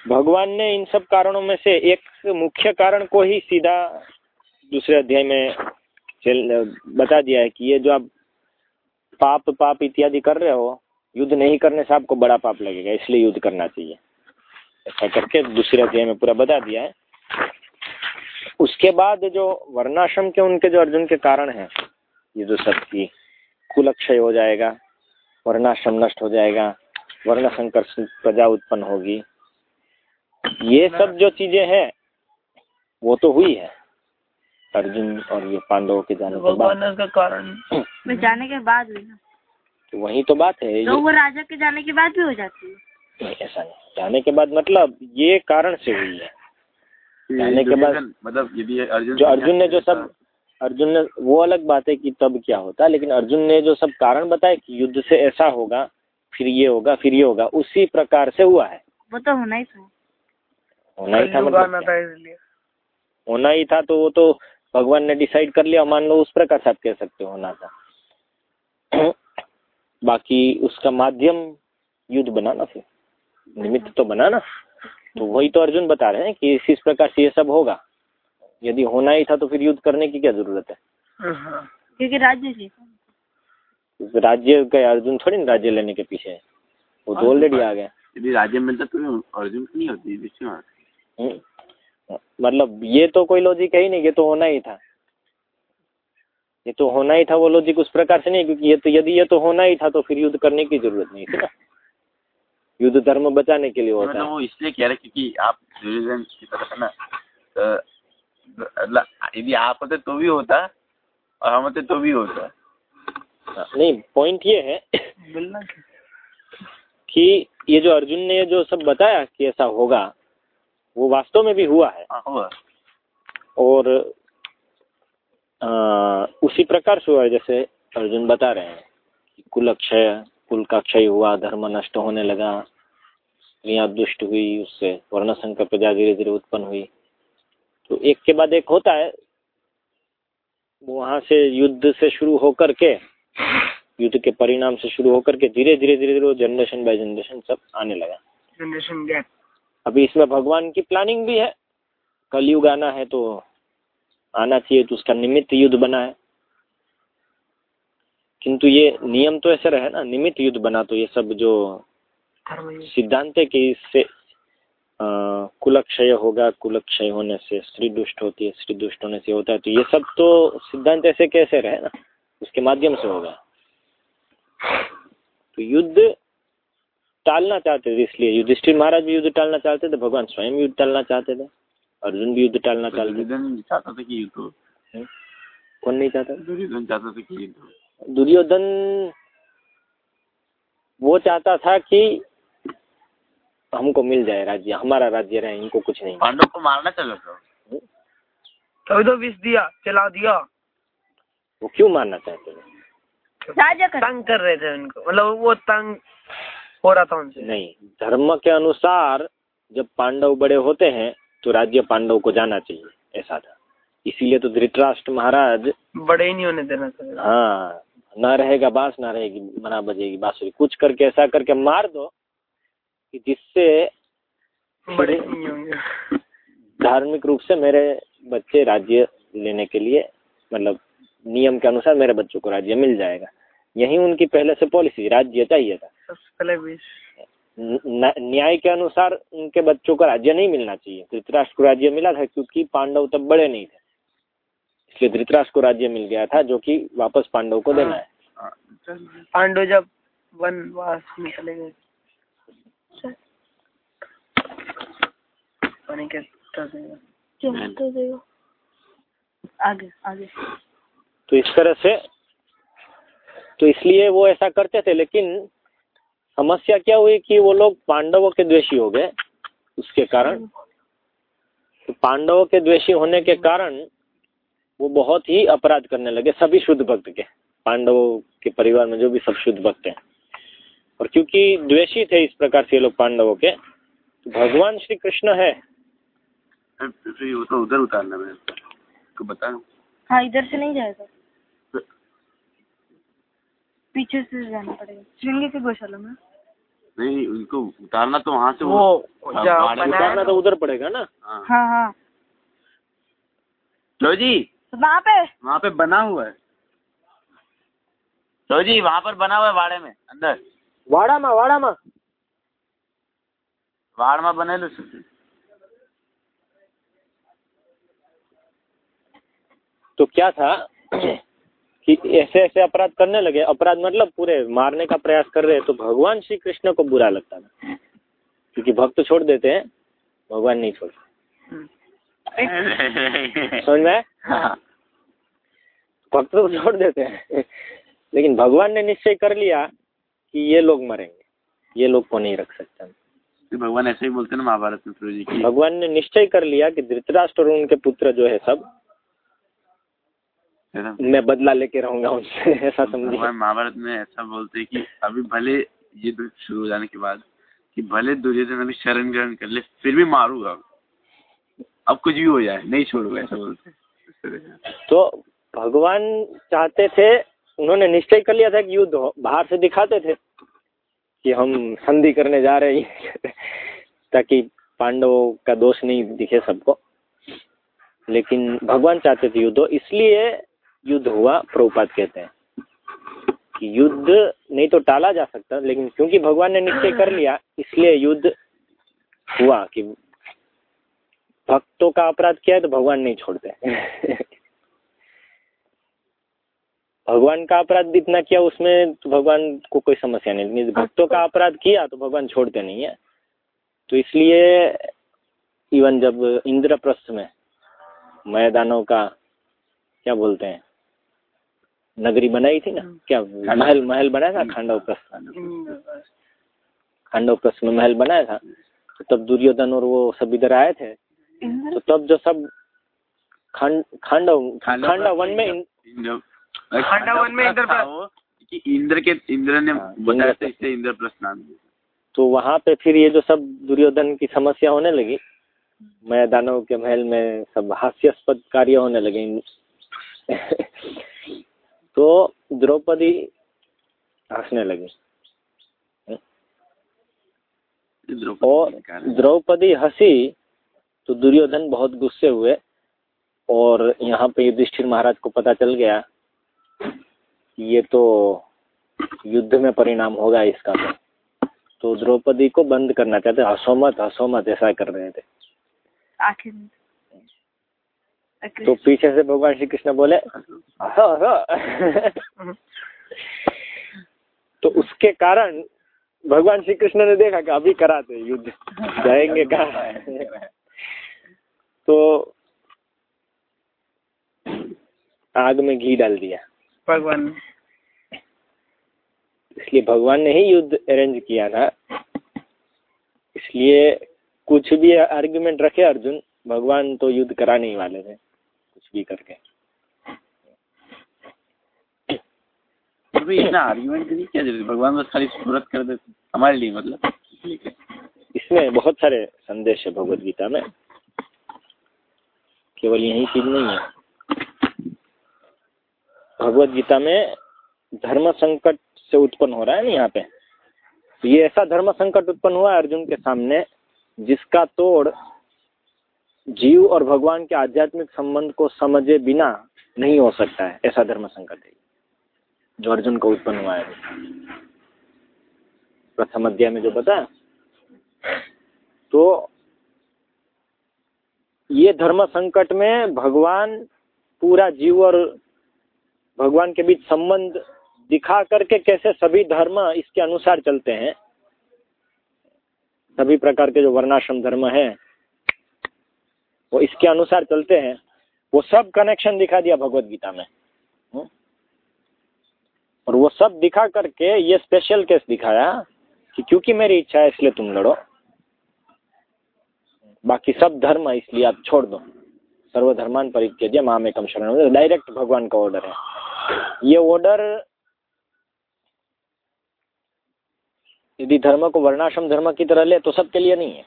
Speaker 1: भगवान ने इन सब कारणों में से एक मुख्य कारण को ही सीधा दूसरे अध्याय में बता दिया है कि ये जो आप पाप पाप इत्यादि कर रहे हो, युद्ध नहीं करने से आपको बड़ा पाप लगेगा, इसलिए युद्ध करना चाहिए। ऐसा करके दूसरे अध्याय में पूरा बता दिया है। उसके बाद जो वर्णाश्रम के उनके जो अर्जुन के कारण हैं, ये जो सब की कुलक्षय हो जाएगा वर्णाश्रम नष्ट हो जाएगा वर्ण संकर प्रजा उत्पन्न होगी। ये सब जो चीज़ें हैं वो तो हुई है। अर्जुन और ये पांडवों के जाने के बाद।
Speaker 3: का कारण। (clears throat)
Speaker 4: मैं जाने के बाद हुई ना।
Speaker 1: तो वही तो बात है
Speaker 4: तो वो राजा के जाने के बाद भी हो जाती है।
Speaker 1: नहीं ऐसा नहीं। जाने के बाद मतलब ये कारण से हुई है। जाने के बाद
Speaker 2: मतलब यदि अर्जुन
Speaker 1: जो अर्जुन ने जो सब अर्जुन ने वो अलग बात है कि तब क्या होता लेकिन अर्जुन ने जो सब कारण बताए कि युद्ध से ऐसा होगा फिर ये होगा फिर ये होगा उसी प्रकार से हुआ है।
Speaker 4: वो तो होना ही था।
Speaker 1: होना ही था मतलब
Speaker 3: था इसलिए
Speaker 1: होना ही था तो वो तो भगवान ने डिसाइड कर लिया मान लो उस प्रकार से आप कह सकते हो होना था। (clears throat) बाकी उसका माध्यम युद्ध बनाना फिर निमित्त तो बनाना। तो वही तो अर्जुन बता रहे हैं कि इस इस प्रकार से ये सब होगा। यदि होना ही था तो फिर युद्ध करने की क्या ज़रूरत है?
Speaker 3: हाँ।
Speaker 4: क्योंकि राज्य जी।
Speaker 1: राज्य का अर्जुन थोड़ी ना राज्य लेने के पीछे है। वो तो ऑलरेडी आ गया
Speaker 2: यदि राज्य मिलता तो अर्जुन की नहीं होती
Speaker 1: हम्म। मतलब ये तो कोई लॉजिक है ही नहीं ये तो होना ही था। ये तो होना ही था वो लॉजिक उस प्रकार से नहीं क्योंकि ये तो यदि ये तो होना ही था तो फिर युद्ध करने की ज़रूरत नहीं थी ना। युद्ध धर्म बचाने के लिए होता
Speaker 2: मतलब
Speaker 1: है।
Speaker 2: वो इसलिए कह रहे क्योंकि आप की तरफ़ ना तो यदि आप होते तो भी होता और हम होते तो भी होता।
Speaker 1: नहीं पॉइंट ये है कि ये जो अर्जुन ने जो सब बताया कि ऐसा होगा वो वास्तव में भी हुआ है।
Speaker 2: हाँ, हुआ।
Speaker 1: और आ, उसी प्रकार से हुआ है जैसे अर्जुन बता रहे हैं कि कुल अक्षय कुल का क्षय हुआ धर्म नष्ट होने लगा स्त्रियाँ दुष्ट हुई उससे वर्ण संकर प्रजा धीरे धीरे उत्पन्न हुई। तो एक के बाद एक होता है। वहाँ से युद्ध से शुरू होकर के युद्ध के परिणाम से शुरू होकर के धीरे धीरे धीरे धीरे जनरेशन बाय जनरेशन सब आने लगा।
Speaker 3: जनरेशन गैप
Speaker 1: अभी इसमें भगवान की प्लानिंग भी है। कलयुग आना है तो आना चाहिए तो उसका निमित्त युद्ध बना है। किंतु ये नियम तो ऐसे रहे ना निमित्त युद्ध बना तो ये सब जो सिद्धांत है कि इससे कुलक्षय होगा कुलक्षय होने से स्त्री दुष्ट होती है स्त्री दुष्ट होने से होता है तो ये सब तो सिद्धांत ऐसे कैसे रहे ना उसके माध्यम से होगा। तो युद्ध टालना चाहते थे इसलिए युधिष्ठिर महाराज भी युद्ध टालना चाहते थे भगवान स्वयं युद्ध टालना चाहते थे अर्जुन भी युद्ध टालना चाहते थे।
Speaker 2: चाहता था कि युद्ध
Speaker 1: कौन नहीं चाहता?
Speaker 2: दुर्योधन चाहता था कि युद्ध
Speaker 1: दुर्योधन वो चाहता था कि हमको मिल जाए राज्य हमारा राज्य रहे इनको कुछ नहीं।
Speaker 2: पांडव को मारना चला था
Speaker 3: तभी तो विष दिया चला दिया।
Speaker 1: वो क्यों मारना चाहते थे
Speaker 4: राजा कर
Speaker 3: तंग कर रहे थे उनको। मतलब वो तंग हो रहा था उनसे।
Speaker 1: नहीं धर्म के अनुसार जब पांडव बड़े होते हैं तो राज्य पांडव को जाना चाहिए ऐसा था। इसीलिए तो धृतराष्ट्र महाराज
Speaker 3: बड़े ही नहीं होने देना था
Speaker 1: हाँ ना रहेगा बाँस ना रहेगी मना बजेगी बांसुरी। कुछ करके ऐसा करके मार दो कि जिससे
Speaker 3: बड़े होंगे
Speaker 1: धार्मिक रूप से मेरे बच्चे राज्य लेने के लिए मतलब नियम के अनुसार मेरे बच्चों को राज्य मिल जाएगा। यही उनकी पहले से पॉलिसी राज्य चाहिए था। न्याय के अनुसार उनके बच्चों को राज्य नहीं मिलना चाहिए। धृतराष्ट्र को राज्य मिला था क्योंकि पांडव तब बड़े नहीं थे। इसलिए धृतराष्ट्र को राज्य मिल गया था जो कि वापस पांडव को देना है।
Speaker 2: हाँ,
Speaker 3: पांडव जब वनवास में चले गए पानी देगा।
Speaker 4: तो देखो आगे आगे।
Speaker 1: तो इस तरह से तो इसलिए वो ऐसा करते थे लेकिन समस्या क्या हुई कि वो लोग पांडवों के द्वेषी हो गए उसके कारण। तो पांडवों के द्वेषी होने के कारण वो बहुत ही अपराध करने लगे सभी शुद्ध भक्त के पांडवों के परिवार में जो भी सब शुद्ध भक्त हैं। और क्योंकि द्वेषी थे इस प्रकार से ये लोग पांडवों के तो भगवान श्री कृष्ण है।
Speaker 2: फिर वो तो उधर उतारना बता
Speaker 4: हाँ इधर से नहीं जाएगा। पीछे से जाना पड़ेगा। श्रृंगी की गौशाला में।
Speaker 2: नहीं उनको उतारना तो वहाँ से
Speaker 3: वो
Speaker 2: हाँ, बाड़े
Speaker 3: बनाया
Speaker 1: उतारना तो उधर पड़ेगा ना।
Speaker 2: हाँ।
Speaker 4: हाँ हाँ।
Speaker 2: लो जी।
Speaker 4: वहाँ पे?
Speaker 2: वहाँ पे बना हुआ है। लो जी वहाँ पर बना हुआ है वाड़े में अंदर।
Speaker 1: वाड़ामा
Speaker 2: वाड़ में बने लो
Speaker 1: तो क्या था कि ऐसे ऐसे अपराध करने लगे अपराध मतलब पूरे मारने का प्रयास कर रहे हैं तो भगवान श्री कृष्ण को बुरा लगता था क्योंकि भक्त छोड़ देते हैं भगवान नहीं छोड़ते समझ में भक्त तो छोड़ देते हैं लेकिन भगवान ने निश्चय कर लिया कि ये लोग मरेंगे। ये लोग को नहीं रख सकते हम।
Speaker 2: तो भगवान ऐसे ही बोलते हैं ना महाभारत में प्रभु जी की।
Speaker 1: भगवान ने निश्चय कर लिया कि धृतराष्ट्र और उनके पुत्र जो है सब मैं बदला लेके रहूँगा उनसे ऐसा समझिए।
Speaker 2: भगवान महाभारत में ऐसा बोलते हैं कि अभी भले युद्ध शुरू हो जाने के बाद कि भले दुर्योधन अभी शरण ग्रहण कर ले फिर भी मारूँगा। अब कुछ भी हो जाए नहीं छोड़ूँगा ऐसा बोलते
Speaker 1: तो भगवान चाहते थे उन्होंने निश्चय कर लिया था कि युद्ध बाहर से दिखाते थे कि हम संधि करने जा रहे हैं। (laughs) ताकि पांडवों का दोष नहीं दिखे सबको। लेकिन भगवान चाहते थे युद्ध हो। इसलिए युद्ध हुआ प्रभुपाद कहते हैं कि युद्ध नहीं तो टाला जा सकता लेकिन क्योंकि भगवान ने निश्चय कर (clears throat) लिया इसलिए युद्ध हुआ कि भक्तों का अपराध किया है तो भगवान नहीं छोड़ते। (laughs) भगवान का अपराध इतना किया उसमें तो भगवान को कोई समस्या नहीं लेकिन भक्तों का अपराध किया तो भगवान छोड़ते नहीं है। तो इसलिए इवन जब इंद्रप्रस्थ में मैदानों का क्या बोलते हैं नगरी बनाई थी ना क्या महल महल बनाया था खांडव प्रस्थ खांडव प्रस्थ में महल बनाया था। तो तब दुर्योधन और वो सब इधर आए थे। तो तब जो सब खांड खांडव खांडव वन में इन-
Speaker 2: इंद्र
Speaker 3: खंडा वन में इंद्र
Speaker 2: कि इंद्र के इंद्र ने
Speaker 1: हाँ,
Speaker 2: बताया था इससे इंद्रप्रस्थ नाम
Speaker 1: तो वहाँ पे फिर ये जो सब दुर्योधन की समस्या होने लगी मैदानों के महल में सब हास्यास्पद कार्य होने लगे। (laughs) तो द्रौपदी हंसने लगी।
Speaker 2: द्रौपदी
Speaker 1: और द्रौपदी हँसी तो दुर्योधन बहुत गुस्से हुए और यहाँ पे युधिष्ठिर महाराज को पता चल गया ये तो युद्ध में परिणाम होगा इसका तो। तो द्रौपदी को बंद करना चाहते हंसो मत हंसो मत ऐसा कर रहे थे।
Speaker 4: आखिर
Speaker 1: तो पीछे से भगवान श्री कृष्ण बोले हंसो हंसो तो उसके कारण भगवान श्री कृष्ण ने देखा कि अभी कराते युद्ध जाएँगे कहा? तो आग में घी डाल दिया।
Speaker 3: भगवान
Speaker 1: इसलिए भगवान ने ही युद्ध अरेंज किया था इसलिए कुछ भी आर्ग्यूमेंट रखे अर्जुन भगवान तो युद्ध कराने ही वाले थे कुछ भी करके।
Speaker 2: अभी इतना आर्ग्यूमेंट की क्या ज़रूरत भगवान बस खाली सूरत कर देते हमारे लिए मतलब।
Speaker 1: इसमें बहुत सारे संदेश है भगवत गीता में। केवल यही चीज़ नहीं है। भगवत गीता में धर्म संकट से उत्पन्न हो रहा है ना यहाँ पे? तो ये ऐसा धर्म संकट उत्पन्न हुआ अर्जुन के सामने, जिसका तोड़ जीव और भगवान के आध्यात्मिक संबंध को समझे बिना नहीं हो सकता है। ऐसा धर्म संकट है जो अर्जुन को उत्पन्न हुआ है। प्रथम अध्याय में जो बताया तो ये धर्म संकट में भगवान पूरा जीव और भगवान के बीच संबंध दिखा करके कैसे सभी धर्म इसके अनुसार चलते हैं? सभी प्रकार के जो वर्णाश्रम धर्म है, वो इसके अनुसार चलते हैं। वो सब कनेक्शन दिखा दिया भगवत गीता में। हम्म? और वो सब दिखा करके ये स्पेशल केस दिखाया कि क्योंकि मेरी इच्छा है, इसलिए तुम लड़ो। बाकी सब धर्म इसलिए आप छोड़ दो। सर्वधर्मान परित्यज्य माम एकम शरण डायरेक्ट भगवान का ऑर्डर है। ये ऑर्डर यदि धर्म को वर्णाश्रम धर्म की तरह ले तो सबके लिए नहीं है।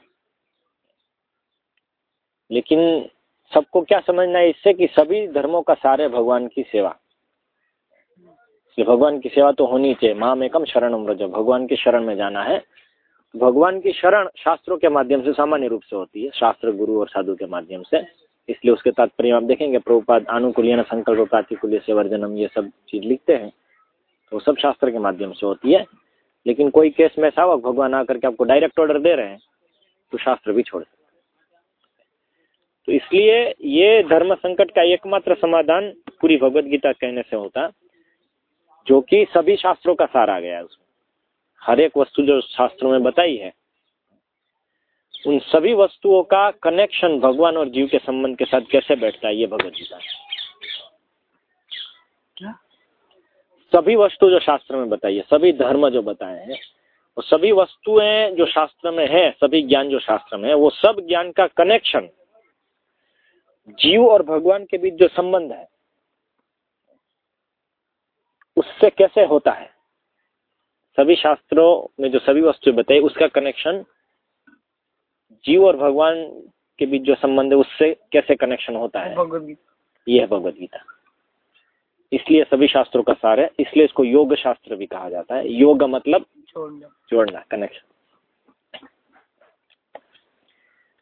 Speaker 1: लेकिन सबको क्या समझना है इससे कि सभी धर्मों का सारे भगवान की सेवा। इसलिए भगवान की सेवा तो होनी चाहिए। माम एकम शरण व्रज। भगवान की शरण में जाना है। भगवान की शरण शास्त्रों के माध्यम से, सामान्य रूप से होती है। शास्त्र, गुरु और साधु के माध्यम से। इसलिए उसके तात्पर्य आप देखेंगे, प्रभुपाद अनुकूल संकल्प प्रातिकूल्य से वर्जनम ये सब चीज़ लिखते हैं। तो सब शास्त्र के माध्यम से होती है। लेकिन कोई केस में हुआ भगवान आकर के आपको डायरेक्ट ऑर्डर दे रहे हैं तो शास्त्र भी छोड़ सकते तो इसलिए ये धर्म संकट का एकमात्र समाधान पूरी भगवत गीता कहने से होता, जो कि सभी शास्त्रों का सार आ गया है उसमें। हर एक वस्तु जो शास्त्रों में बताई है, उन सभी वस्तुओं का कनेक्शन भगवान और जीव के संबंध के साथ कैसे बैठता है, ये भगवत गीता क्या? सभी वस्तु जो शास्त्र में बताई है सभी धर्म जो बताए हैं वो सभी वस्तुएँ जो शास्त्र में है सभी ज्ञान जो शास्त्र में है वो सब ज्ञान का कनेक्शन जीव और भगवान के बीच जो संबंध है उससे कैसे होता है? सभी शास्त्रों में जो सभी वस्तु बताई उसका कनेक्शन जीव और भगवान के बीच जो संबंध है उससे कैसे कनेक्शन होता है? ये है भगवत गीता। इसलिए सभी शास्त्रों का सार है इसलिए इसको योग शास्त्र भी कहा जाता है। योग मतलब जोड़ना जोड़ना कनेक्शन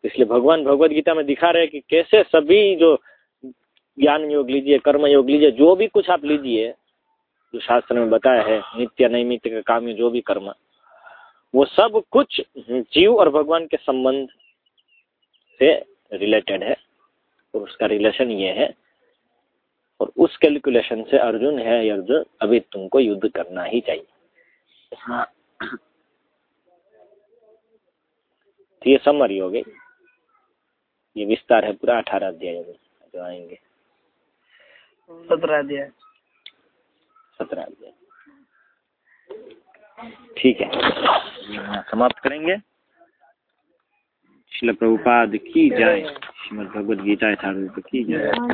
Speaker 1: इसलिए भगवान भगवत गीता में दिखा रहे हैं कि कैसे सभी जो ज्ञान योग लीजिए कर्म योग लीजिए जो भी कुछ आप लीजिए जो शास्त्र में बताया है नित्य नैमित्य का काम जो भी कर्म वो सब कुछ जीव और भगवान के संबंध से रिलेटेड है। और उसका रिलेशन ये है और उस कैलकुलेशन से अर्जुन है अर्जुन अभी तुमको युद्ध करना ही चाहिए। हाँ। तो ये समरी हो गई। ये विस्तार है पूरा अठारह अध्याय जो आएँगे।
Speaker 3: सत्रह अध्याय।
Speaker 1: सत्रह अध्याय। ठीक है। समाप्त करेंगे। शिल प्रभुपाद की जाए श्रीमद भगवद गीता की जाए